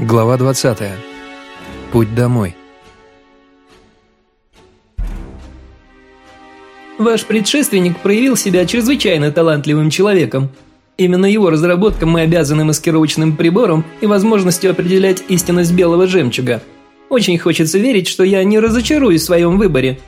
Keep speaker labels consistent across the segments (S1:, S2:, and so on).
S1: Глава 20. Путь домой.
S2: Ваш предшественник проявил себя чрезвычайно талантливым человеком. Именно его разработкам мы обязаны маскировочным прибором и возможностью определять истинность белого жемчуга. Очень хочется верить, что я не разочаруюсь в своем выборе.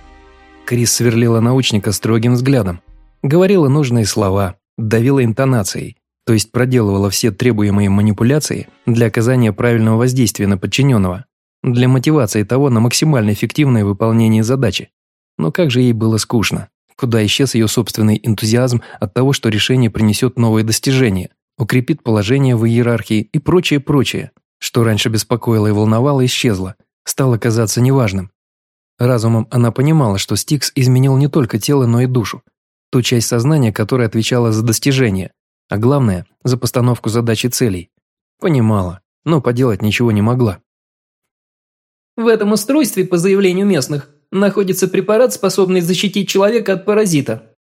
S1: Крис сверлила научника строгим взглядом. Говорила нужные слова, давила интонацией то есть проделывала все требуемые манипуляции для оказания правильного воздействия на подчиненного, для мотивации того на максимально эффективное выполнение задачи. Но как же ей было скучно. Куда исчез ее собственный энтузиазм от того, что решение принесет новые достижения, укрепит положение в иерархии и прочее-прочее, что раньше беспокоило и волновало, исчезло, стало казаться неважным. Разумом она понимала, что Стикс изменил не только тело, но и душу, ту часть сознания, которая отвечала за достижение, а главное, за постановку задач и целей. Понимала, но поделать ничего не могла.
S2: В этом устройстве, по заявлению местных, находится препарат, способный защитить человека от паразита.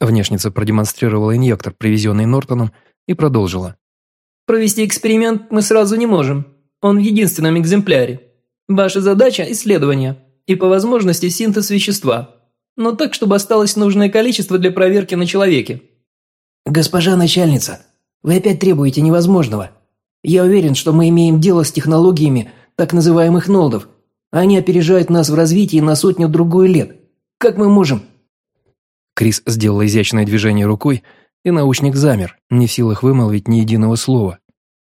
S1: Внешница продемонстрировала инъектор, привезенный Нортоном, и продолжила.
S2: Провести эксперимент мы сразу не можем. Он в единственном экземпляре. Ваша задача – исследование и, по возможности, синтез вещества. Но так, чтобы осталось нужное количество для проверки на человеке.
S3: «Госпожа начальница, вы опять требуете невозможного. Я уверен, что мы имеем дело с технологиями так называемых нолдов. Они опережают нас в развитии на сотню-другую лет. Как мы можем...»
S1: Крис сделал изящное движение рукой, и научник замер, не в силах вымолвить ни единого слова.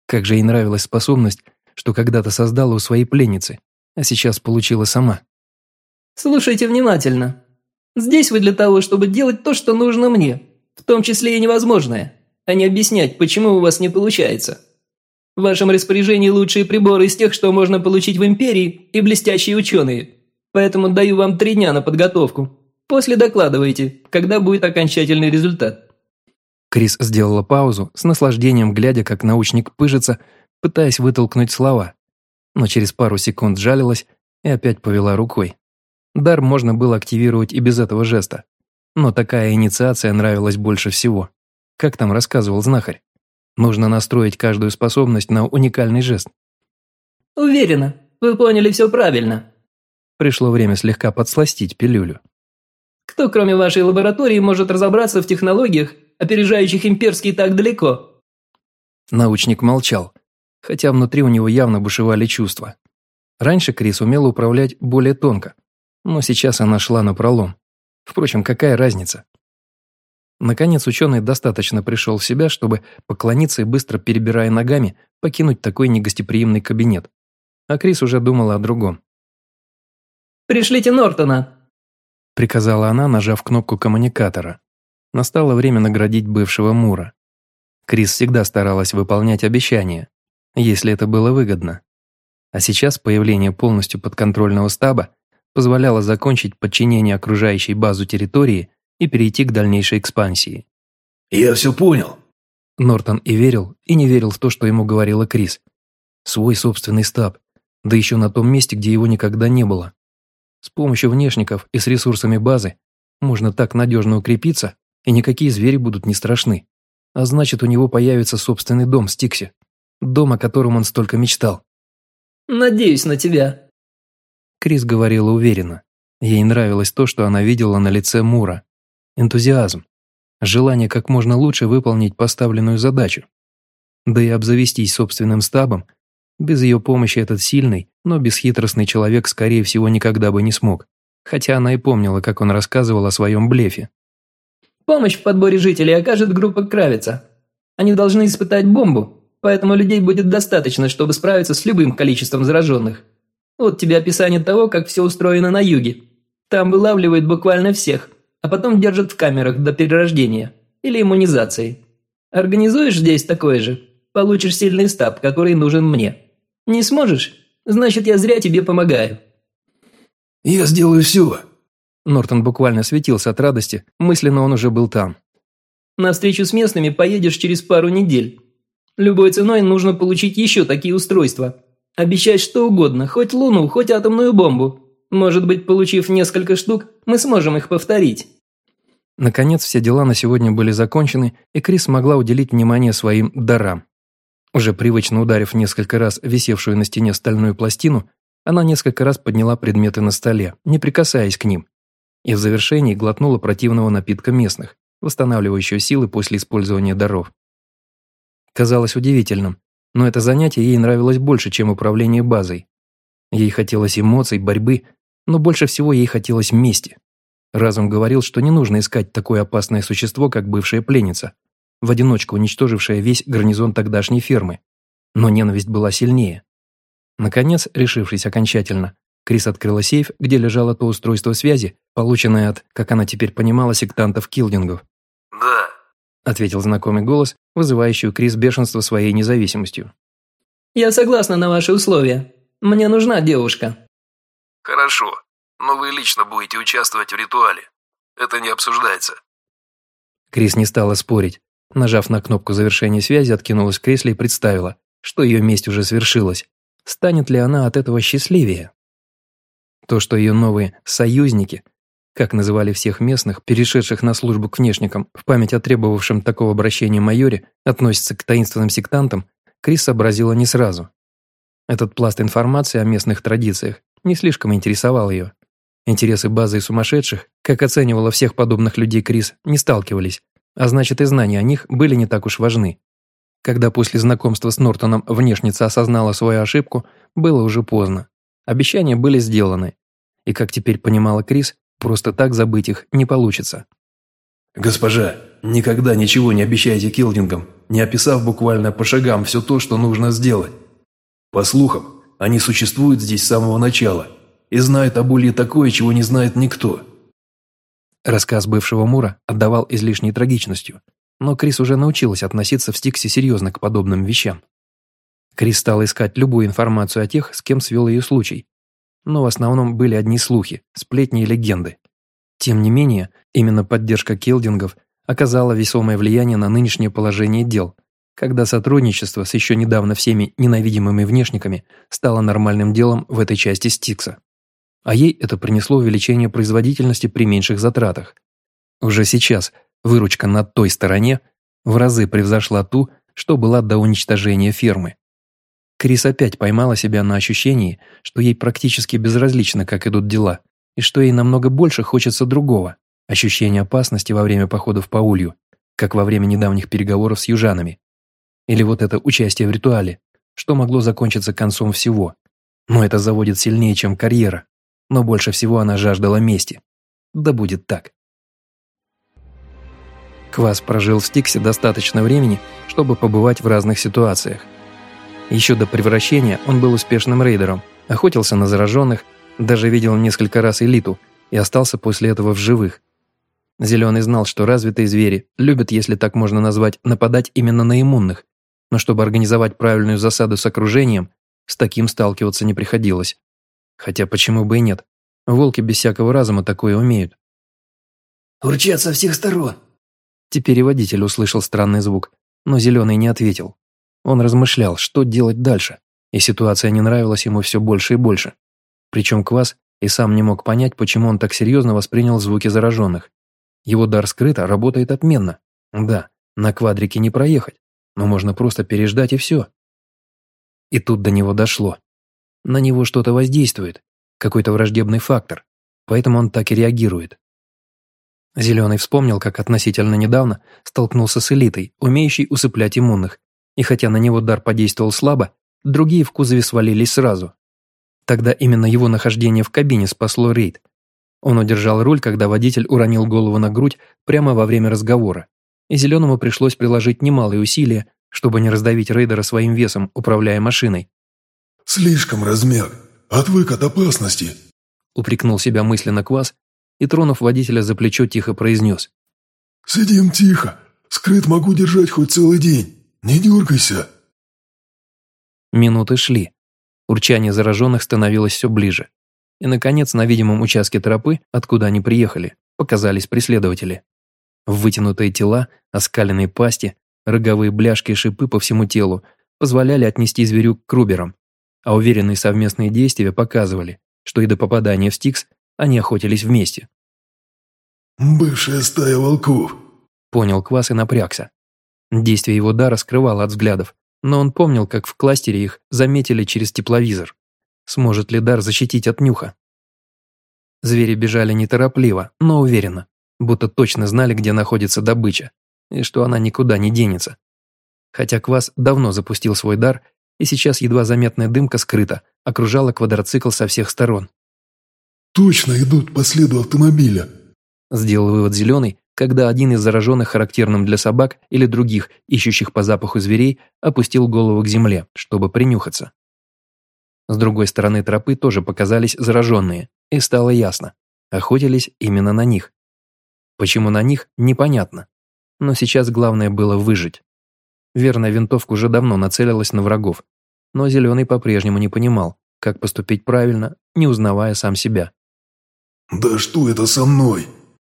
S1: Как же ей нравилась способность, что когда-то создала у своей пленницы, а сейчас получила сама.
S2: «Слушайте внимательно. Здесь вы для того, чтобы делать то, что нужно мне, том числе и невозможное, а не объяснять, почему у вас не получается. В вашем распоряжении лучшие приборы из тех, что можно получить в Империи, и блестящие ученые. Поэтому даю вам три дня на подготовку. После докладывайте, когда будет окончательный результат».
S1: Крис сделала паузу, с наслаждением глядя, как научник пыжится, пытаясь вытолкнуть слова. Но через пару секунд жалилась и опять повела рукой. Дар можно было активировать и без этого жеста. Но такая инициация нравилась больше всего. Как там рассказывал знахарь? Нужно настроить каждую способность на уникальный жест.
S2: «Уверена, вы поняли все правильно».
S1: Пришло время слегка подсластить пилюлю.
S2: «Кто, кроме вашей лаборатории, может разобраться в технологиях, опережающих имперские так далеко?»
S1: Научник молчал, хотя внутри у него явно бушевали чувства. Раньше Крис умела управлять более тонко, но сейчас она шла на пролом. Впрочем, какая разница? Наконец ученый достаточно пришел в себя, чтобы поклониться и быстро перебирая ногами, покинуть такой негостеприимный кабинет. А Крис уже думала о другом.
S2: «Пришлите Нортона!»
S1: Приказала она, нажав кнопку коммуникатора. Настало время наградить бывшего Мура. Крис всегда старалась выполнять обещания, если это было выгодно. А сейчас появление полностью подконтрольного стаба позволяло закончить подчинение окружающей базу территории и перейти к дальнейшей экспансии.
S4: «Я все понял».
S1: Нортон и верил, и не верил в то, что ему говорила Крис. Свой собственный стаб, да еще на том месте, где его никогда не было. С помощью внешников и с ресурсами базы можно так надежно укрепиться, и никакие звери будут не страшны. А значит, у него появится собственный дом в Стиксе. Дом, о котором он столько мечтал.
S2: «Надеюсь на тебя»,
S1: Крис говорила уверенно. Ей нравилось то, что она видела на лице Мура. Энтузиазм. Желание как можно лучше выполнить поставленную задачу. Да и обзавестись собственным стабом. Без ее помощи этот сильный, но бесхитростный человек, скорее всего, никогда бы не смог. Хотя она и помнила, как он рассказывал о своем блефе.
S2: «Помощь в подборе жителей окажет группа Кравица. Они должны испытать бомбу, поэтому людей будет достаточно, чтобы справиться с любым количеством зараженных. Вот тебе описание того, как все устроено на юге. Там вылавливают буквально всех, а потом держат в камерах до перерождения или иммунизации. Организуешь здесь такое же, получишь сильный стаб, который нужен мне. Не сможешь? Значит, я зря тебе помогаю».
S4: «Я сделаю все».
S1: Нортон буквально светился от радости, мысленно он уже был там.
S2: «На встречу с местными поедешь через пару недель. Любой ценой нужно получить еще такие устройства, Обещать что угодно, хоть луну, хоть атомную бомбу. Может быть, получив несколько штук, мы сможем их повторить».
S1: Наконец, все дела на сегодня были закончены, и Крис смогла уделить внимание своим дарам. Уже привычно ударив несколько раз висевшую на стене стальную пластину, она несколько раз подняла предметы на столе, не прикасаясь к ним, и в завершении глотнула противного напитка местных, восстанавливающего силы после использования даров. Казалось удивительным, но это занятие ей нравилось больше, чем управление базой. Ей хотелось эмоций, борьбы, но больше всего ей хотелось мести. Разум говорил, что не нужно искать такое опасное существо, как бывшая пленница, в одиночку уничтожившая весь гарнизон тогдашней фермы. Но ненависть была сильнее. Наконец, решившись окончательно, Крис открыла сейф, где лежало то устройство связи, полученное от, как она теперь понимала, сектантов-килдингов.
S4: «Да», —
S1: ответил знакомый голос, вызывающий у Крис бешенство своей независимостью.
S2: «Я согласна на ваши условия. Мне нужна девушка».
S4: «Хорошо, но вы лично будете участвовать в ритуале. Это не обсуждается».
S1: Крис не стала спорить. Нажав на кнопку завершения связи, откинулась в кресле и представила, что ее месть уже свершилась. Станет ли она от этого счастливее? То, что ее новые «союзники», как называли всех местных, перешедших на службу к внешникам, в память о требовавшем такого обращения майоре, относятся к таинственным сектантам, Крис сообразила не сразу. Этот пласт информации о местных традициях не слишком интересовал ее. Интересы базы и сумасшедших, как оценивала всех подобных людей Крис, не сталкивались, а значит и знания о них были не так уж важны. Когда после знакомства с Нортоном внешница осознала свою ошибку, было уже поздно. Обещания были сделаны. И, как теперь понимала Крис, просто так забыть их не получится.
S4: «Госпожа, никогда ничего не обещайте Килдингам, не описав буквально по шагам все то, что нужно сделать. По слухам, они существуют здесь с самого начала и знают о боли такое, чего не знает никто».
S1: Рассказ бывшего Мура отдавал излишней трагичностью, но Крис уже научилась относиться в Стиксе серьезно к подобным вещам. Крис стал искать любую информацию о тех, с кем свел ее случай. Но в основном были одни слухи, сплетни и легенды. Тем не менее, именно поддержка келдингов оказала весомое влияние на нынешнее положение дел, когда сотрудничество с еще недавно всеми ненавидимыми внешниками стало нормальным делом в этой части Стикса. А ей это принесло увеличение производительности при меньших затратах. Уже сейчас выручка на той стороне в разы превзошла ту, что была до уничтожения фермы. Крис опять поймала себя на ощущении, что ей практически безразлично, как идут дела, и что ей намного больше хочется другого – ощущения опасности во время походов по улью, как во время недавних переговоров с южанами. Или вот это участие в ритуале, что могло закончиться концом всего. Но это заводит сильнее, чем карьера. Но больше всего она жаждала мести. Да будет так. Квас прожил в Стиксе достаточно времени, чтобы побывать в разных ситуациях – еще до превращения он был успешным рейдером, охотился на зараженных, даже видел несколько раз элиту и остался после этого в живых. Зеленый знал, что развитые звери любят, если так можно назвать, нападать именно на иммунных, но чтобы организовать правильную засаду с окружением, с таким сталкиваться не приходилось. Хотя почему бы и нет? Волки без всякого разума такое умеют.
S3: «Урчат со всех сторон!»
S1: Теперь и водитель услышал странный звук, но Зеленый не ответил. Он размышлял, что делать дальше, и ситуация не нравилась ему все больше и больше. Причем Квас и сам не мог понять, почему он так серьезно воспринял звуки зараженных. Его дар скрыто работает отменно. Да, на квадрике не проехать, но можно просто переждать и все. И тут до него дошло. На него что-то воздействует, какой-то враждебный фактор, поэтому он так и реагирует. Зеленый вспомнил, как относительно недавно столкнулся с элитой, умеющей усыплять иммунных, и хотя на него дар подействовал слабо, другие в кузове свалились сразу. Тогда именно его нахождение в кабине спасло рейд. Он удержал руль, когда водитель уронил голову на грудь прямо во время разговора, и Зеленому пришлось приложить немалые усилия, чтобы не раздавить рейдера своим весом, управляя машиной.
S5: «Слишком размяк. Отвык от опасности», —
S1: упрекнул себя мысленно Квас и, тронув водителя за плечо, тихо произнес.
S5: «Сидим тихо. Скрыт могу держать хоть целый день. «Не дергайся!»
S1: Минуты шли. Урчание зараженных становилось все ближе. И, наконец, на видимом участке тропы, откуда они приехали, показались преследователи. Вытянутые тела, оскаленные пасти, роговые бляшки и шипы по всему телу позволяли отнести зверю к круберам, а уверенные совместные действия показывали, что и до попадания в Стикс они охотились вместе.
S5: «Бывшая стая волков», —
S1: понял Квас и напрягся. Действие его дара скрывало от взглядов, но он помнил, как в кластере их заметили через тепловизор. Сможет ли дар защитить от нюха? Звери бежали неторопливо, но уверенно, будто точно знали, где находится добыча, и что она никуда не денется. Хотя Квас давно запустил свой дар, и сейчас едва заметная дымка скрыта, окружала квадроцикл со всех сторон.
S5: «Точно идут по следу автомобиля», –
S1: сделал вывод Зеленый, когда один из зараженных характерным для собак или других, ищущих по запаху зверей, опустил голову к земле, чтобы принюхаться. С другой стороны тропы тоже показались зараженные, и стало ясно. Охотились именно на них. Почему на них, непонятно. Но сейчас главное было выжить. Верная винтовка уже давно нацелилась на врагов, но Зеленый по-прежнему не понимал, как поступить правильно, не узнавая сам себя.
S5: «Да что это со мной?»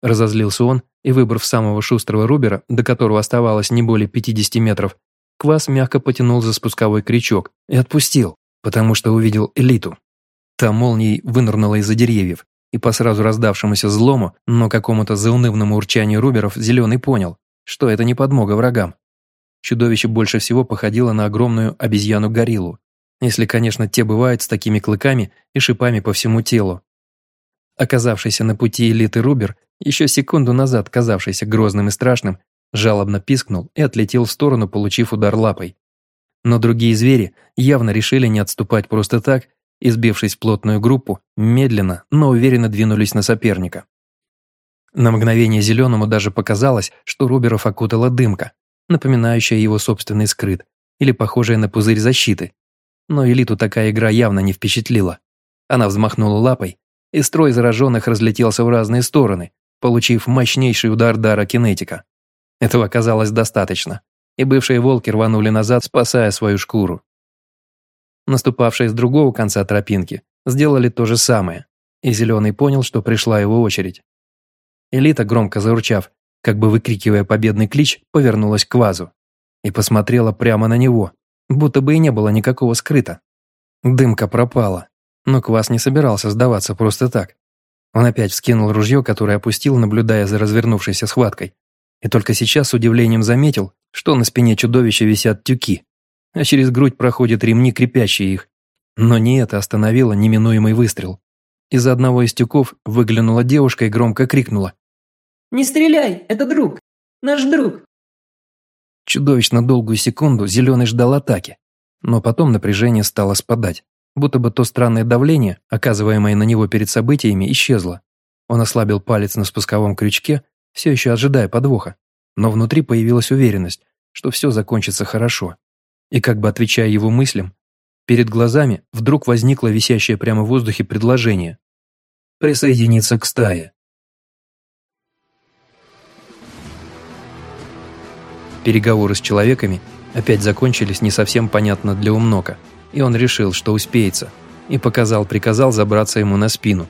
S1: Разозлился он и, выбрав самого шустрого Рубера, до которого оставалось не более 50 метров, Квас мягко потянул за спусковой крючок и отпустил, потому что увидел элиту. Та молнией вынырнула из-за деревьев, и по сразу раздавшемуся злому, но какому-то заунывному урчанию Руберов Зеленый понял, что это не подмога врагам. Чудовище больше всего походило на огромную обезьяну-гориллу, если, конечно, те бывают с такими клыками и шипами по всему телу. Оказавшийся на пути элиты Рубер еще секунду назад казавшийся грозным и страшным, жалобно пискнул и отлетел в сторону, получив удар лапой. Но другие звери явно решили не отступать просто так, и, сбившись в плотную группу, медленно, но уверенно двинулись на соперника. На мгновение Зеленому даже показалось, что Руберов окутала дымка, напоминающая его собственный скрыт, или похожая на пузырь защиты. Но элиту такая игра явно не впечатлила. Она взмахнула лапой, и строй зараженных разлетелся в разные стороны, получив мощнейший удар дара кинетика. Этого оказалось достаточно, и бывшие волки рванули назад, спасая свою шкуру. Наступавшие с другого конца тропинки сделали то же самое, и Зеленый понял, что пришла его очередь. Элита, громко заурчав, как бы выкрикивая победный клич, повернулась к вазу и посмотрела прямо на него, будто бы и не было никакого скрыта. Дымка пропала, но Квас не собирался сдаваться просто так. Он опять вскинул ружье, которое опустил, наблюдая за развернувшейся схваткой. И только сейчас с удивлением заметил, что на спине чудовища висят тюки, а через грудь проходят ремни, крепящие их. Но не это остановило неминуемый выстрел. Из одного из тюков выглянула девушка и громко крикнула.
S2: «Не стреляй, это друг! Наш друг!»
S1: Чудовищно долгую секунду Зеленый ждал атаки, но потом напряжение стало спадать будто бы то странное давление, оказываемое на него перед событиями, исчезло. Он ослабил палец на спусковом крючке, все еще ожидая подвоха, но внутри появилась уверенность, что все закончится хорошо. И как бы отвечая его мыслям, перед глазами вдруг возникло висящее прямо в воздухе предложение «Присоединиться к стае». Переговоры с человеками опять закончились не совсем понятно для Умнока – и он решил, что успеется, и показал-приказал забраться ему на спину.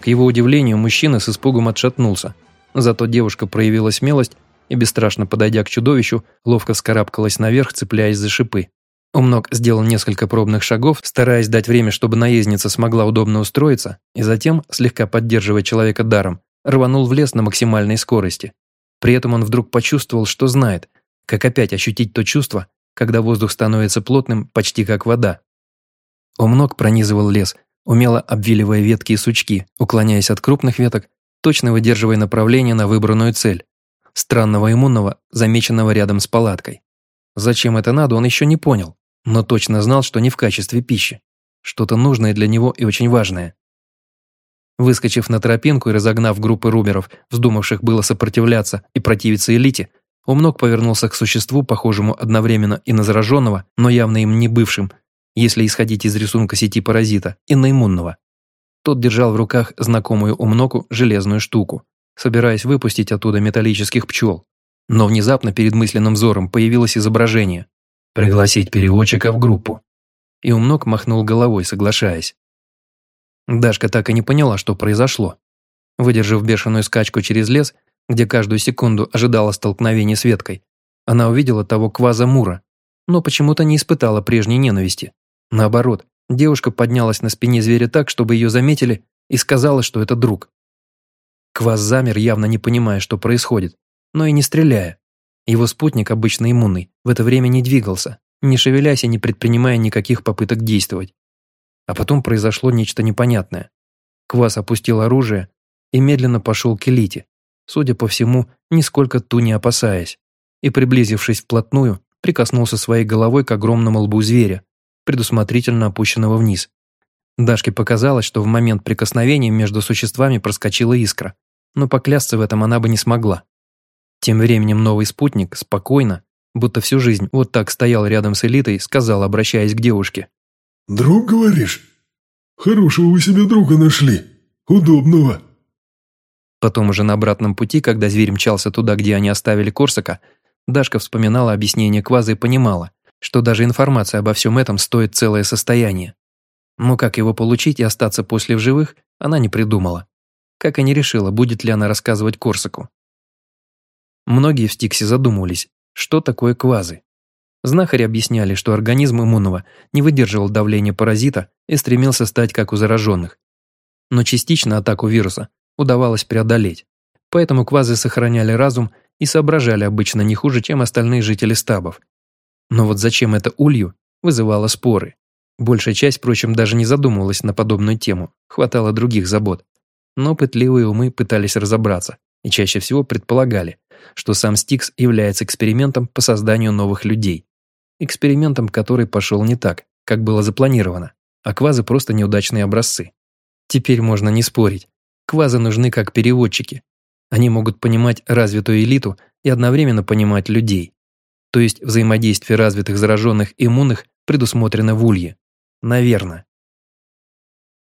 S1: К его удивлению, мужчина с испугом отшатнулся, зато девушка проявила смелость и, бесстрашно подойдя к чудовищу, ловко скарабкалась наверх, цепляясь за шипы. Умнок сделал несколько пробных шагов, стараясь дать время, чтобы наездница смогла удобно устроиться, и затем, слегка поддерживая человека даром, рванул в лес на максимальной скорости. При этом он вдруг почувствовал, что знает, как опять ощутить то чувство, когда воздух становится плотным, почти как вода. Умног пронизывал лес, умело обвиливая ветки и сучки, уклоняясь от крупных веток, точно выдерживая направление на выбранную цель. Странного иммунного, замеченного рядом с палаткой. Зачем это надо, он еще не понял, но точно знал, что не в качестве пищи. Что-то нужное для него и очень важное. Выскочив на тропинку и разогнав группы руберов, вздумавших было сопротивляться и противиться элите, Умног повернулся к существу, похожему одновременно и на зараженного, но явно им не бывшим, если исходить из рисунка сети паразита, и на иммунного. Тот держал в руках знакомую Умноку железную штуку, собираясь выпустить оттуда металлических пчел. Но внезапно перед мысленным взором появилось изображение. «Пригласить переводчика в группу». И Умнок махнул головой, соглашаясь. Дашка так и не поняла, что произошло. Выдержав бешеную скачку через лес, где каждую секунду ожидала столкновения с веткой, она увидела того кваза Мура, но почему-то не испытала прежней ненависти. Наоборот, девушка поднялась на спине зверя так, чтобы ее заметили, и сказала, что это друг. Кваз замер, явно не понимая, что происходит, но и не стреляя. Его спутник, обычно иммунный, в это время не двигался, не шевелясь и не предпринимая никаких попыток действовать. А потом произошло нечто непонятное. Квас опустил оружие и медленно пошел к элите, судя по всему, нисколько ту не опасаясь, и, приблизившись вплотную, прикоснулся своей головой к огромному лбу зверя, предусмотрительно опущенного вниз. Дашке показалось, что в момент прикосновения между существами проскочила искра, но поклясться в этом она бы не смогла. Тем временем новый спутник спокойно, будто всю жизнь вот так стоял рядом с элитой, сказал, обращаясь к девушке.
S5: «Друг, говоришь? Хорошего вы себе друга нашли. Удобного».
S1: Потом уже на обратном пути, когда зверь мчался туда, где они оставили Корсака, Дашка вспоминала объяснение Кваза и понимала, что даже информация обо всем этом стоит целое состояние. Но как его получить и остаться после в живых, она не придумала. Как и не решила, будет ли она рассказывать Корсаку. Многие в Стиксе задумывались, что такое квазы. Знахари объясняли, что организм иммунного не выдерживал давления паразита и стремился стать как у зараженных. Но частично атаку вируса удавалось преодолеть. Поэтому квазы сохраняли разум и соображали обычно не хуже, чем остальные жители стабов. Но вот зачем это улью, вызывало споры. Большая часть, впрочем, даже не задумывалась на подобную тему, хватало других забот. Но пытливые умы пытались разобраться и чаще всего предполагали, что сам Стикс является экспериментом по созданию новых людей. Экспериментом, который пошел не так, как было запланировано, а квазы просто неудачные образцы. Теперь можно не спорить. Квазы нужны как переводчики. Они могут понимать развитую элиту и одновременно понимать людей. То есть взаимодействие развитых зараженных иммунных предусмотрено в улье. Наверное.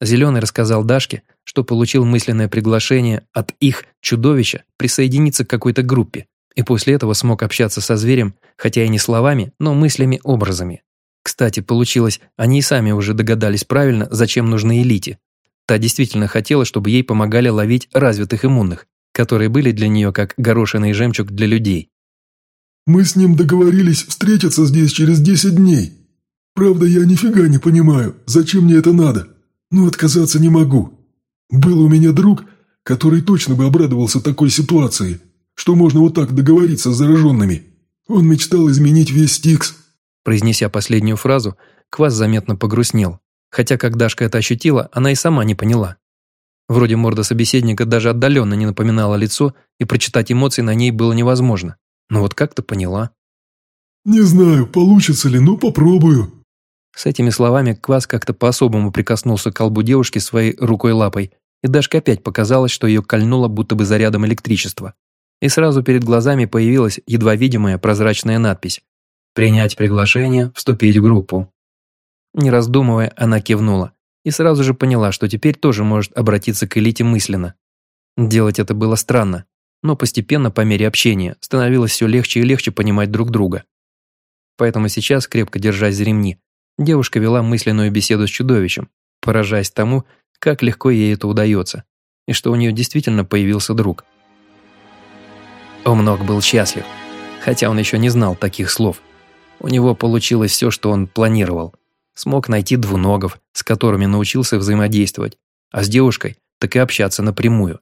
S1: Зеленый рассказал Дашке, что получил мысленное приглашение от их чудовища присоединиться к какой-то группе, и после этого смог общаться со зверем, хотя и не словами, но мыслями, образами. Кстати, получилось, они и сами уже догадались правильно, зачем нужны элите. Та действительно хотела, чтобы ей помогали ловить развитых иммунных, которые были для нее как горошиный жемчуг для людей.
S5: «Мы с ним договорились встретиться здесь через десять дней. Правда, я нифига не понимаю, зачем мне это надо, но отказаться не могу. Был у меня друг, который точно бы обрадовался такой ситуации, что можно вот так договориться с зараженными. Он мечтал изменить весь Стикс».
S1: Произнеся последнюю фразу, Квас заметно погрустнел, хотя как Дашка это ощутила, она и сама не поняла. Вроде морда собеседника даже отдаленно не напоминала лицо, и прочитать эмоции на ней было невозможно. Но вот как-то поняла.
S5: «Не знаю, получится ли, но попробую».
S1: С этими словами Квас как-то по-особому прикоснулся к колбу девушки своей рукой-лапой, и Дашке опять показалось, что ее кольнуло будто бы зарядом электричества. И сразу перед глазами появилась едва видимая прозрачная надпись «Принять приглашение, вступить в группу». Не раздумывая, она кивнула и сразу же поняла, что теперь тоже может обратиться к элите мысленно. Делать это было странно, но постепенно, по мере общения, становилось все легче и легче понимать друг друга. Поэтому сейчас, крепко держась за ремни, девушка вела мысленную беседу с чудовищем, поражаясь тому, как легко ей это удается, и что у нее действительно появился друг. Омнок был счастлив, хотя он еще не знал таких слов. У него получилось все, что он планировал. Смог найти двуногов, с которыми научился взаимодействовать, а с девушкой так и общаться напрямую.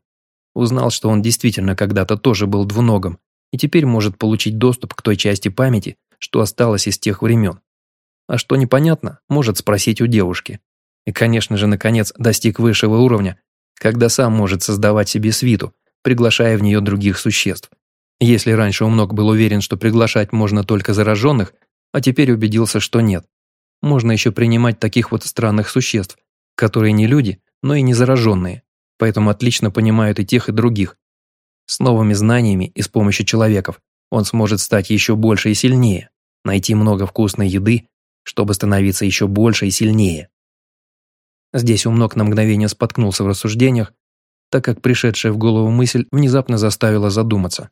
S1: Узнал, что он действительно когда-то тоже был двуногом и теперь может получить доступ к той части памяти, что осталось из тех времен. А что непонятно, может спросить у девушки. И, конечно же, наконец достиг высшего уровня, когда сам может создавать себе свиту, приглашая в нее других существ. Если раньше Умног был уверен, что приглашать можно только зараженных, а теперь убедился, что нет можно еще принимать таких вот странных существ, которые не люди, но и не зараженные, поэтому отлично понимают и тех, и других. С новыми знаниями и с помощью человеков он сможет стать еще больше и сильнее, найти много вкусной еды, чтобы становиться еще больше и сильнее. Здесь умног на мгновение споткнулся в рассуждениях, так как пришедшая в голову мысль внезапно заставила задуматься.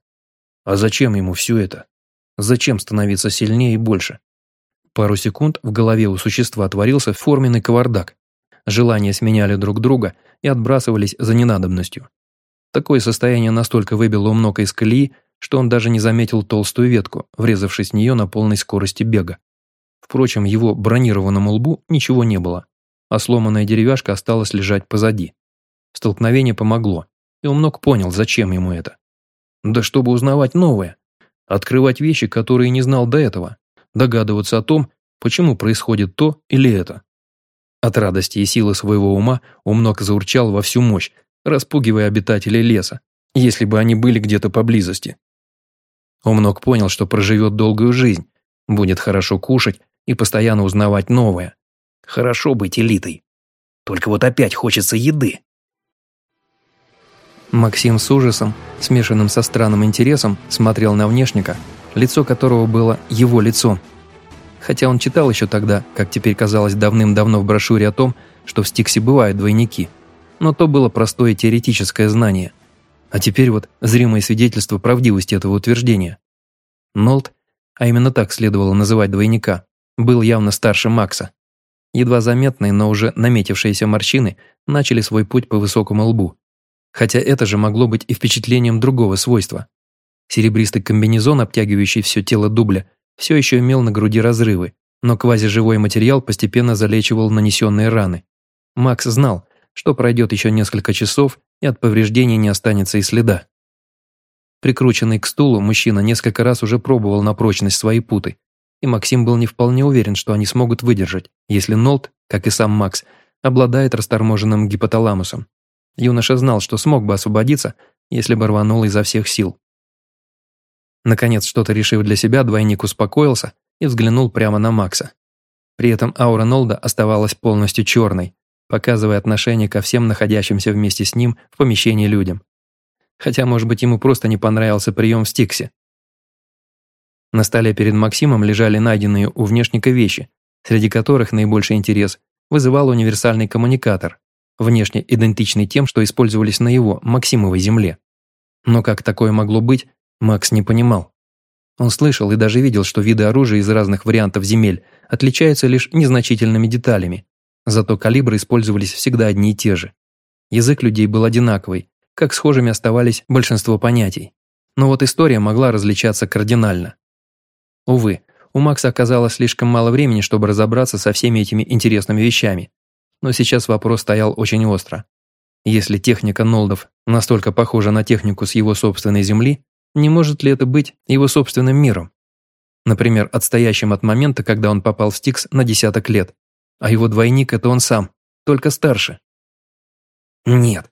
S1: А зачем ему все это? Зачем становиться сильнее и больше? Пару секунд в голове у существа творился форменный кавардак. Желания сменяли друг друга и отбрасывались за ненадобностью. Такое состояние настолько выбило умнока из колеи, что он даже не заметил толстую ветку, врезавшись в нее на полной скорости бега. Впрочем, его бронированному лбу ничего не было, а сломанная деревяшка осталась лежать позади. Столкновение помогло, и умнок понял, зачем ему это. Да чтобы узнавать новое, открывать вещи, которые не знал до этого, догадываться о том, почему происходит то или это. От радости и силы своего ума умнок заурчал во всю мощь, распугивая обитателей леса, если бы они были где-то поблизости. Умнок понял, что проживет долгую жизнь, будет хорошо кушать и постоянно узнавать новое. Хорошо быть элитой. Только вот опять хочется еды. Максим с ужасом, смешанным со странным интересом, смотрел на внешника, лицо которого было его лицом. Хотя он читал еще тогда, как теперь казалось давным-давно в брошюре о том, что в Стиксе бывают двойники. Но то было простое теоретическое знание. А теперь вот зримое свидетельство правдивости этого утверждения. Нолт, а именно так следовало называть двойника, был явно старше Макса. Едва заметные, но уже наметившиеся морщины начали свой путь по высокому лбу. Хотя это же могло быть и впечатлением другого свойства. Серебристый комбинезон, обтягивающий все тело дубля, все еще имел на груди разрывы, но квазиживой материал постепенно залечивал нанесенные раны. Макс знал, что пройдет еще несколько часов, и от повреждений не останется и следа. Прикрученный к стулу, мужчина несколько раз уже пробовал на прочность свои путы, и Максим был не вполне уверен, что они смогут выдержать, если Нолт, как и сам Макс, обладает расторможенным гипоталамусом. Юноша знал, что смог бы освободиться, если бы рванул изо всех сил. Наконец, что-то решив для себя, двойник успокоился и взглянул прямо на Макса. При этом аура Нолда оставалась полностью черной, показывая отношение ко всем находящимся вместе с ним в помещении людям. Хотя, может быть, ему просто не понравился прием в Стиксе. На столе перед Максимом лежали найденные у внешника вещи, среди которых наибольший интерес вызывал универсальный коммуникатор, внешне идентичный тем, что использовались на его, Максимовой земле. Но как такое могло быть, Макс не понимал. Он слышал и даже видел, что виды оружия из разных вариантов земель отличаются лишь незначительными деталями, зато калибры использовались всегда одни и те же. Язык людей был одинаковый, как схожими оставались большинство понятий. Но вот история могла различаться кардинально. Увы, у Макса оказалось слишком мало времени, чтобы разобраться со всеми этими интересными вещами. Но сейчас вопрос стоял очень остро. Если техника Нолдов настолько похожа на технику с его собственной Земли, не может ли это быть его собственным миром? Например, отстоящим от момента, когда он попал в Стикс на десяток лет. А его двойник – это он сам, только старше. Нет.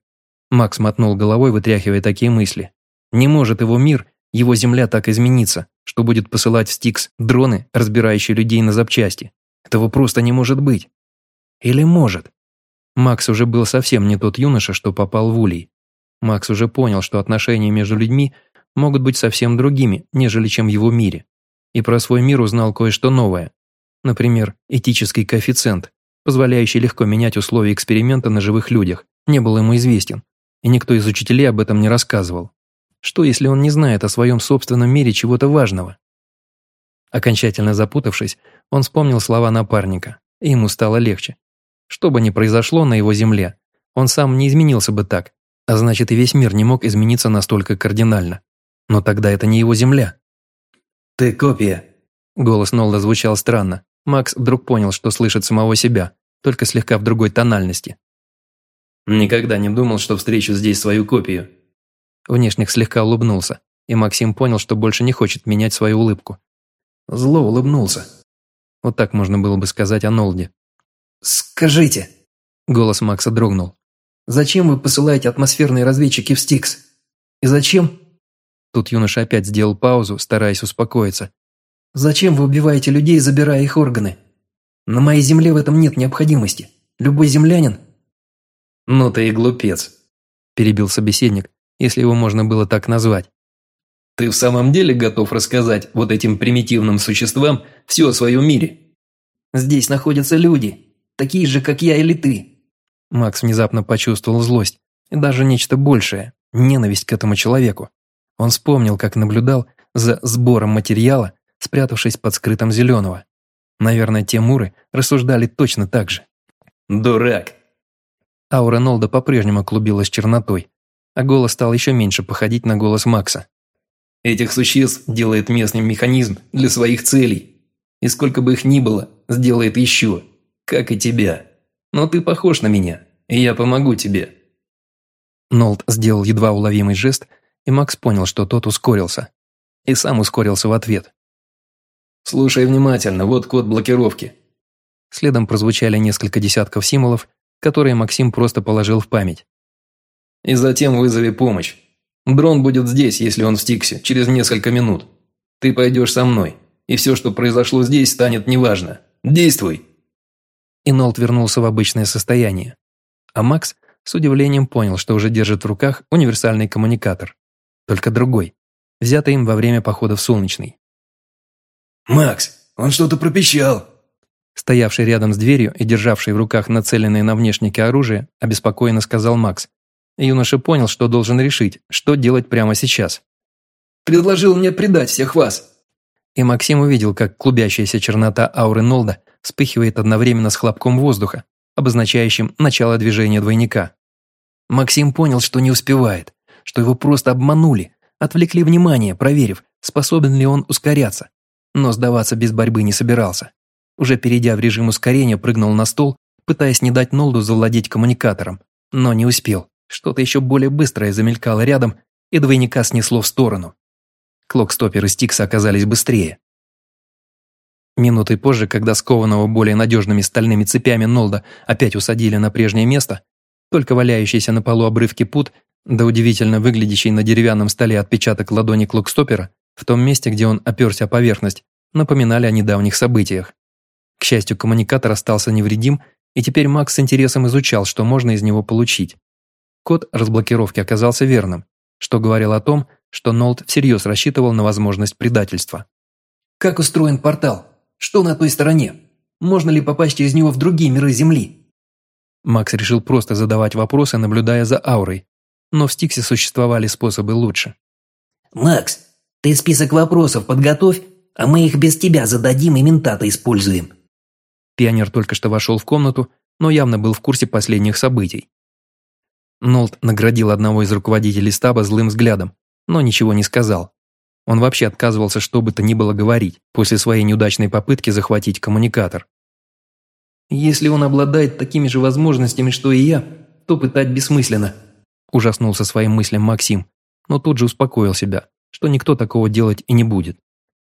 S1: Макс мотнул головой, вытряхивая такие мысли. Не может его мир, его земля так измениться, что будет посылать в Стикс дроны, разбирающие людей на запчасти. Этого просто не может быть. Или может? Макс уже был совсем не тот юноша, что попал в улей. Макс уже понял, что отношения между людьми могут быть совсем другими, нежели чем в его мире. И про свой мир узнал кое-что новое. Например, этический коэффициент, позволяющий легко менять условия эксперимента на живых людях, не был ему известен, и никто из учителей об этом не рассказывал. Что, если он не знает о своем собственном мире чего-то важного? Окончательно запутавшись, он вспомнил слова напарника, и ему стало легче. Что бы ни произошло на его земле, он сам не изменился бы так, а значит и весь мир не мог измениться настолько кардинально. Но тогда это не его земля.
S3: «Ты копия!»
S1: Голос Нолда звучал странно. Макс вдруг понял, что слышит самого себя, только слегка в другой тональности.
S4: «Никогда не думал, что встречу здесь свою копию»,
S1: Внешник слегка улыбнулся, и Максим понял, что больше не хочет менять свою улыбку.
S3: Зло улыбнулся.
S1: Вот так можно было бы сказать о Нолде.
S3: «Скажите!»
S1: Голос Макса дрогнул.
S3: «Зачем вы посылаете атмосферные разведчики в Стикс? И зачем?»
S1: Тут юноша опять сделал паузу, стараясь успокоиться.
S3: «Зачем вы убиваете людей, забирая их органы? На моей земле в этом нет необходимости. Любой землянин...»
S4: «Ну ты и глупец», –
S1: перебил собеседник, если его можно было так назвать.
S4: «Ты в самом деле готов рассказать вот этим примитивным существам все о своем мире?»
S3: «Здесь находятся люди, такие же, как я или ты».
S1: Макс внезапно почувствовал злость и даже нечто большее – ненависть к этому человеку. Он вспомнил, как наблюдал за сбором материала, спрятавшись под скрытым зеленого. Наверное, те муры рассуждали точно так же.
S4: «Дурак!»
S1: Аура Нолда по-прежнему клубилась чернотой, а голос стал еще меньше походить на голос Макса.
S4: «Этих существ делает местный механизм для своих целей. И сколько бы их ни было, сделает еще, как и тебя. Но ты похож на меня, и я помогу тебе».
S1: Нолд сделал едва уловимый жест, и Макс понял, что тот ускорился. И сам ускорился в ответ. Слушай внимательно, вот код блокировки». Следом прозвучали несколько десятков символов, которые Максим просто положил в память. «И затем вызови помощь. Дрон будет здесь, если он в Стиксе, через несколько минут. Ты пойдешь со мной, и все, что произошло здесь, станет неважно. Действуй!» И Нолт вернулся в обычное состояние. А Макс с удивлением понял, что уже держит в руках универсальный коммуникатор. Только другой, взятый им во время похода в Солнечный.
S4: «Макс, он что-то пропищал!»
S1: Стоявший рядом с дверью и державший в руках нацеленное на внешники оружие, обеспокоенно сказал Макс. Юноша понял, что должен решить, что делать прямо сейчас.
S2: «Предложил мне предать всех вас!»
S1: И Максим увидел, как клубящаяся чернота ауры Нолда вспыхивает одновременно с хлопком воздуха, обозначающим начало движения двойника. Максим понял, что не успевает, что его просто обманули, отвлекли внимание, проверив, способен ли он ускоряться. Но сдаваться без борьбы не собирался. Уже перейдя в режим ускорения, прыгнул на стол, пытаясь не дать Нолду завладеть коммуникатором, но не успел. Что-то еще более быстрое замелькало рядом, и двойника снесло в сторону. Клокстопер и Стикса оказались быстрее. Минутой позже, когда скованного более надежными стальными цепями Нолда опять усадили на прежнее место, только валяющийся на полу обрывки пут, да удивительно выглядящий на деревянном столе отпечаток ладони Клокстопера, в том месте, где он оперся о поверхность, напоминали о недавних событиях. К счастью, коммуникатор остался невредим, и теперь Макс с интересом изучал, что можно из него получить. Код разблокировки оказался верным, что говорил о том, что Нолд всерьез рассчитывал на возможность предательства.
S3: «Как устроен портал? Что на той стороне? Можно ли попасть через него в другие миры Земли?»
S1: Макс решил просто задавать вопросы, наблюдая за аурой, но в Стиксе существовали способы лучше.
S3: «Макс, ты список вопросов подготовь, а мы их без тебя зададим и ментата используем».
S1: Пионер только что вошел в комнату, но явно был в курсе последних событий. Нолт наградил одного из руководителей стаба злым взглядом, но ничего не сказал. Он вообще отказывался что бы то ни было говорить после своей неудачной попытки захватить коммуникатор.
S2: «Если он обладает такими же возможностями, что и я, то пытать бессмысленно»,
S1: ужаснулся своим мыслям Максим, но тут же успокоил себя, что никто такого делать и не будет.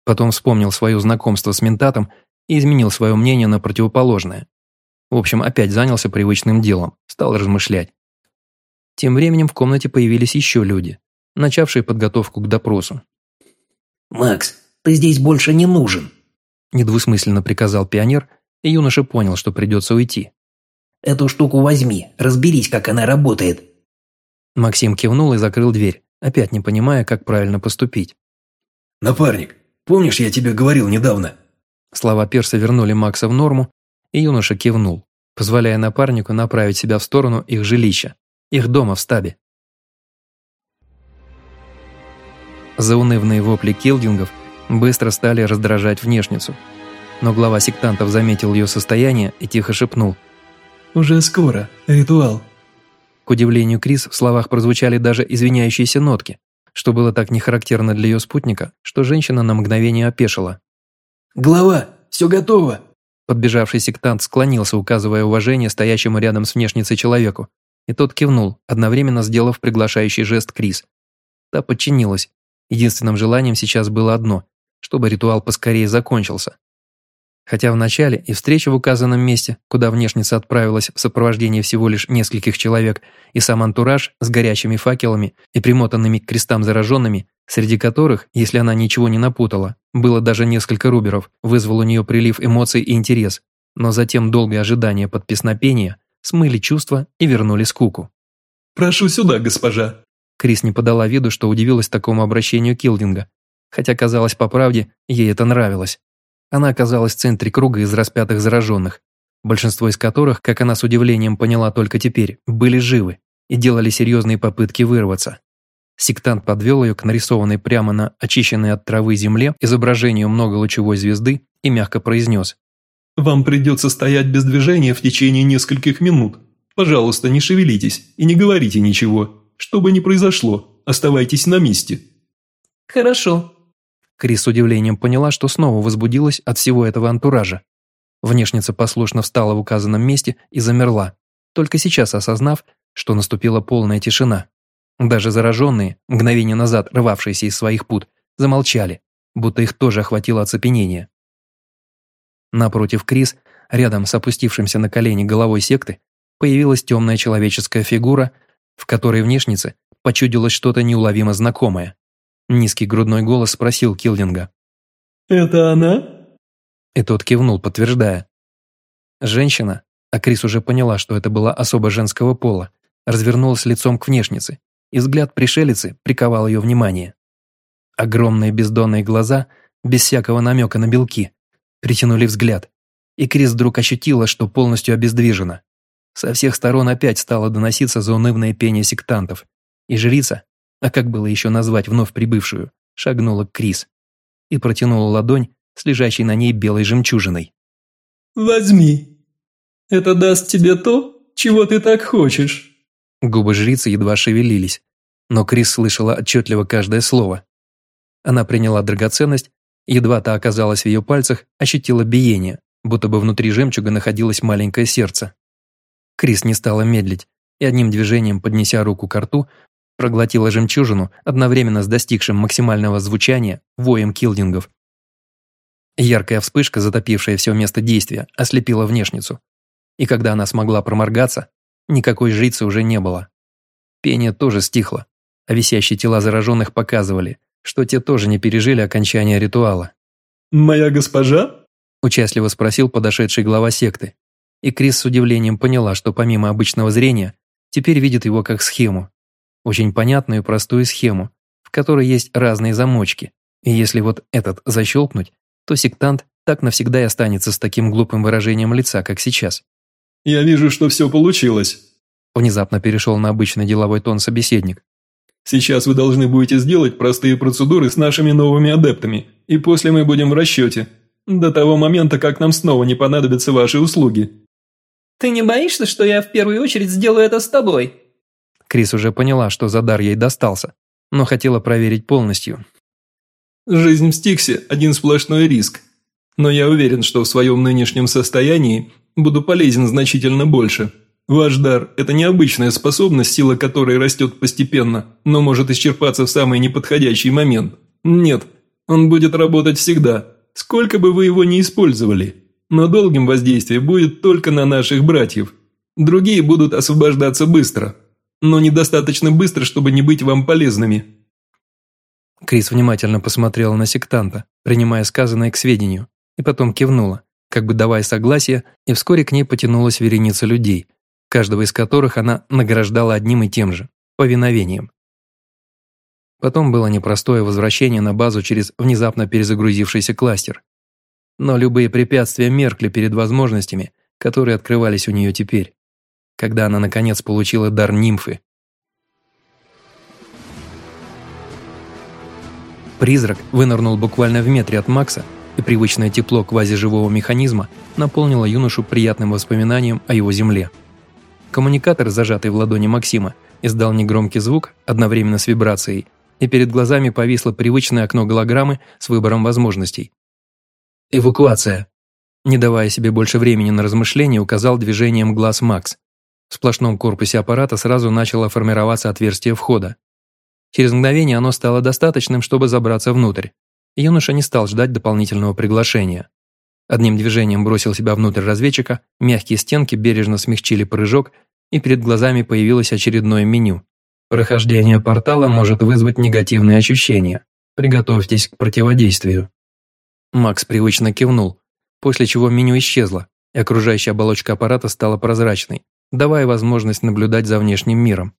S1: Потом вспомнил свое знакомство с ментатом и изменил свое мнение на противоположное. В общем, опять занялся привычным делом, стал размышлять. Тем временем в комнате появились еще люди, начавшие подготовку к допросу.
S3: «Макс, ты здесь больше не нужен», –
S1: недвусмысленно приказал пионер, и юноша понял, что придется уйти.
S3: «Эту штуку возьми, разберись, как она работает».
S1: Максим кивнул и закрыл дверь, опять не понимая, как правильно поступить.
S4: «Напарник, помнишь, я тебе говорил недавно?»
S1: Слова перса вернули Макса в норму, и юноша кивнул, позволяя напарнику направить себя в сторону их жилища их дома в стабе. Заунывные вопли килдингов быстро стали раздражать внешницу. Но глава сектантов заметил ее состояние и тихо шепнул.
S2: «Уже скоро. Ритуал».
S1: К удивлению Крис в словах прозвучали даже извиняющиеся нотки, что было так нехарактерно для ее спутника, что женщина на мгновение опешила.
S3: «Глава, все готово!»
S1: Подбежавший сектант склонился, указывая уважение стоящему рядом с внешницей человеку, и тот кивнул, одновременно сделав приглашающий жест Крис. Та подчинилась. Единственным желанием сейчас было одно – чтобы ритуал поскорее закончился. Хотя в начале и встреча в указанном месте, куда внешница отправилась в сопровождении всего лишь нескольких человек, и сам антураж с горячими факелами и примотанными к крестам зараженными, среди которых, если она ничего не напутала, было даже несколько руберов, вызвал у нее прилив эмоций и интерес, но затем долгое ожидание под песнопение смыли чувства и вернули скуку.
S2: «Прошу сюда, госпожа».
S1: Крис не подала виду, что удивилась такому обращению Килдинга, хотя, казалось по правде, ей это нравилось. Она оказалась в центре круга из распятых зараженных, большинство из которых, как она с удивлением поняла только теперь, были живы и делали серьезные попытки вырваться. Сектант подвел ее к нарисованной прямо на очищенной от травы земле изображению многолучевой звезды и мягко произнес
S2: вам придется стоять без движения в течение нескольких минут. Пожалуйста, не шевелитесь и не говорите ничего. Что бы ни произошло, оставайтесь на месте».
S3: «Хорошо».
S1: Крис с удивлением поняла, что снова возбудилась от всего этого антуража. Внешница послушно встала в указанном месте и замерла, только сейчас осознав, что наступила полная тишина. Даже зараженные, мгновение назад рвавшиеся из своих пут, замолчали, будто их тоже охватило оцепенение Напротив Крис, рядом с опустившимся на колени головой секты, появилась темная человеческая фигура, в которой внешнице почудилось что-то неуловимо знакомое. Низкий грудной голос спросил Килдинга.
S6: «Это она?»
S1: И тот кивнул, подтверждая. Женщина, а Крис уже поняла, что это была особа женского пола, развернулась лицом к внешнице, и взгляд пришелицы приковал ее внимание. Огромные бездонные глаза, без всякого намека на белки, притянули взгляд, и Крис вдруг ощутила, что полностью обездвижена. Со всех сторон опять стало доноситься заунывное пение сектантов, и жрица, а как было еще назвать вновь прибывшую, шагнула к Крис и протянула ладонь с лежащей на ней белой жемчужиной.
S6: «Возьми. Это даст тебе то, чего ты так хочешь».
S1: Губы жрицы едва шевелились, но Крис слышала отчетливо каждое слово. Она приняла драгоценность, едва та оказалась в ее пальцах, ощутила биение, будто бы внутри жемчуга находилось маленькое сердце. Крис не стала медлить и одним движением, поднеся руку к рту, проглотила жемчужину одновременно с достигшим максимального звучания воем килдингов. Яркая вспышка, затопившая все место действия, ослепила внешницу. И когда она смогла проморгаться, никакой жрицы уже не было. Пение тоже стихло, а висящие тела зараженных показывали, что те тоже не пережили окончания ритуала.
S6: «Моя госпожа?»
S1: – участливо спросил подошедший глава секты. И Крис с удивлением поняла, что помимо обычного зрения, теперь видит его как схему. Очень понятную и простую схему, в которой есть разные замочки. И если вот этот защелкнуть, то сектант так навсегда и останется с таким глупым выражением лица, как сейчас.
S6: «Я вижу, что все получилось», –
S1: внезапно перешел на обычный деловой тон собеседник.
S6: «Сейчас вы должны будете сделать простые процедуры с нашими новыми адептами, и после мы будем в расчете. До того момента, как нам снова не понадобятся ваши услуги».
S2: «Ты не боишься, что я в первую очередь сделаю это с тобой?»
S1: Крис уже поняла, что за дар ей достался, но хотела проверить полностью.
S6: «Жизнь в Стиксе – один сплошной риск. Но я уверен, что в своем нынешнем состоянии буду полезен значительно больше. Ваш дар – это необычная способность, сила которой растет постепенно, но может исчерпаться в самый неподходящий момент. Нет, он будет работать всегда, сколько бы вы его ни использовали. Но долгим воздействие будет только на наших братьев. Другие будут освобождаться быстро – но недостаточно быстро, чтобы не быть вам полезными».
S1: Крис внимательно посмотрела на сектанта, принимая сказанное к сведению, и потом кивнула, как бы давая согласие, и вскоре к ней потянулась вереница людей, каждого из которых она награждала одним и тем же – повиновением. Потом было непростое возвращение на базу через внезапно перезагрузившийся кластер. Но любые препятствия меркли перед возможностями, которые открывались у нее теперь когда она наконец получила дар нимфы. Призрак вынырнул буквально в метре от Макса, и привычное тепло квазиживого механизма наполнило юношу приятным воспоминанием о его земле. Коммуникатор, зажатый в ладони Максима, издал негромкий звук одновременно с вибрацией, и перед глазами повисло привычное окно голограммы с выбором возможностей. «Эвакуация», не давая себе больше времени на размышления, указал движением глаз Макс. В сплошном корпусе аппарата сразу начало формироваться отверстие входа. Через мгновение оно стало достаточным, чтобы забраться внутрь. Юноша не стал ждать дополнительного приглашения. Одним движением бросил себя внутрь разведчика, мягкие стенки бережно смягчили прыжок, и перед глазами появилось очередное меню. Прохождение портала может вызвать негативные ощущения. Приготовьтесь к противодействию. Макс привычно кивнул, после чего меню исчезло, и окружающая оболочка аппарата стала прозрачной, давая возможность наблюдать за внешним миром.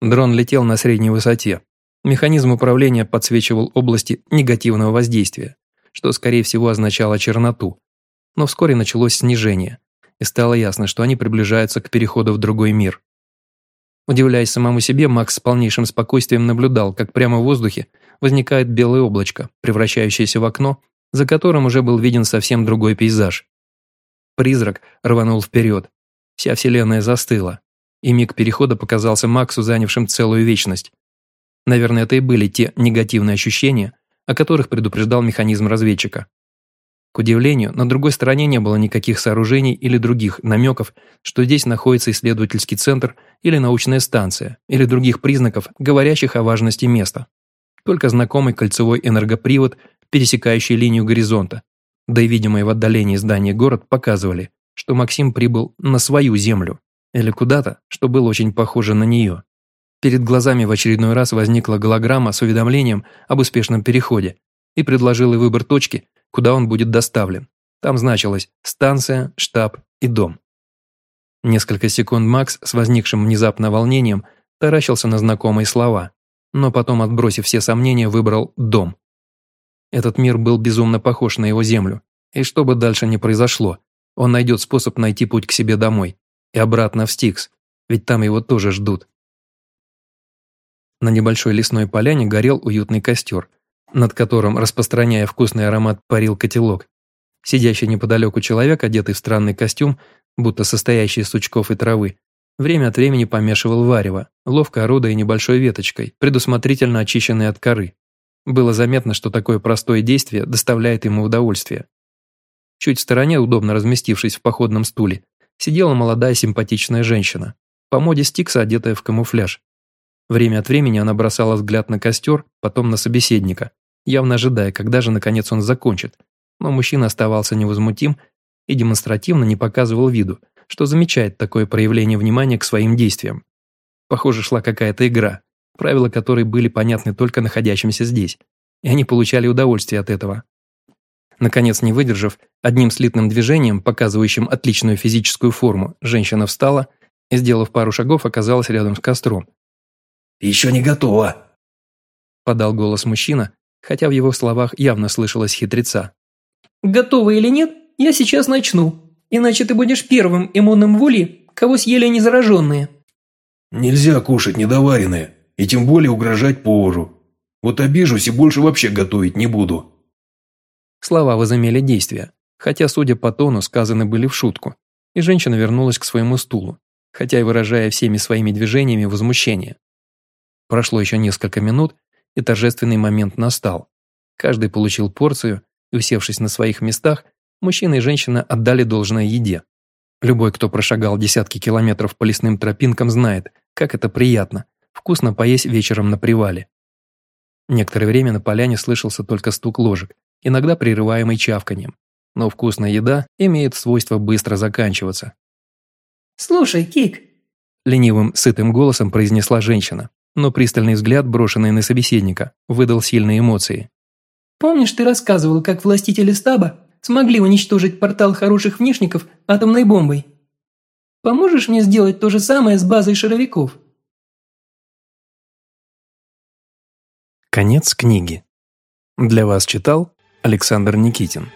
S1: Дрон летел на средней высоте. Механизм управления подсвечивал области негативного воздействия, что, скорее всего, означало черноту. Но вскоре началось снижение, и стало ясно, что они приближаются к переходу в другой мир. Удивляясь самому себе, Макс с полнейшим спокойствием наблюдал, как прямо в воздухе возникает белое облачко, превращающееся в окно, за которым уже был виден совсем другой пейзаж. Призрак рванул вперед, Вся вселенная застыла, и миг перехода показался Максу, занявшим целую вечность. Наверное, это и были те негативные ощущения, о которых предупреждал механизм разведчика. К удивлению, на другой стороне не было никаких сооружений или других намеков, что здесь находится исследовательский центр или научная станция, или других признаков, говорящих о важности места. Только знакомый кольцевой энергопривод, пересекающий линию горизонта, да и видимые в отдалении здания город показывали, что Максим прибыл на свою землю или куда-то, что было очень похоже на нее. Перед глазами в очередной раз возникла голограмма с уведомлением об успешном переходе и предложила выбор точки, куда он будет доставлен. Там значилось «станция», «штаб» и «дом». Несколько секунд Макс с возникшим внезапно волнением таращился на знакомые слова, но потом, отбросив все сомнения, выбрал «дом». Этот мир был безумно похож на его землю, и что бы дальше ни произошло, он найдет способ найти путь к себе домой и обратно в Стикс, ведь там его тоже ждут. На небольшой лесной поляне горел уютный костер, над которым, распространяя вкусный аромат, парил котелок. Сидящий неподалеку человек, одетый в странный костюм, будто состоящий из сучков и травы, время от времени помешивал варево, ловко орудуя небольшой веточкой, предусмотрительно очищенной от коры. Было заметно, что такое простое действие доставляет ему удовольствие. Чуть в стороне, удобно разместившись в походном стуле, сидела молодая симпатичная женщина, по моде стикса одетая в камуфляж. Время от времени она бросала взгляд на костер, потом на собеседника, явно ожидая, когда же наконец он закончит, но мужчина оставался невозмутим и демонстративно не показывал виду, что замечает такое проявление внимания к своим действиям. Похоже, шла какая-то игра, правила которой были понятны только находящимся здесь, и они получали удовольствие от этого. Наконец, не выдержав, одним слитным движением, показывающим отличную физическую форму, женщина встала и, сделав пару шагов, оказалась рядом с костром.
S4: «Еще не готова», –
S1: подал голос мужчина, хотя в его словах явно слышалась хитреца.
S2: Готова или нет, я сейчас начну, иначе ты будешь первым иммунным в Ули, кого съели незараженные».
S4: «Нельзя кушать недоваренное, и тем более угрожать повару. Вот обижусь и больше вообще готовить не буду».
S1: Слова возымели действие, хотя, судя по тону, сказаны были в шутку, и женщина вернулась к своему стулу, хотя и выражая всеми своими движениями возмущение. Прошло еще несколько минут, и торжественный момент настал. Каждый получил порцию, и, усевшись на своих местах, мужчина и женщина отдали должное еде. Любой, кто прошагал десятки километров по лесным тропинкам, знает, как это приятно, вкусно поесть вечером на привале. Некоторое время на поляне слышался только стук ложек, иногда прерываемый чавканием. Но вкусная еда имеет свойство быстро заканчиваться.
S2: «Слушай, Кик!»
S1: Ленивым, сытым голосом произнесла женщина, но пристальный взгляд, брошенный на собеседника, выдал сильные эмоции.
S2: Помнишь, ты рассказывал, как властители стаба смогли уничтожить портал хороших внешников атомной бомбой? Поможешь мне сделать то же самое с базой шаровиков?»
S1: Конец книги. Для вас читал Александр Никитин.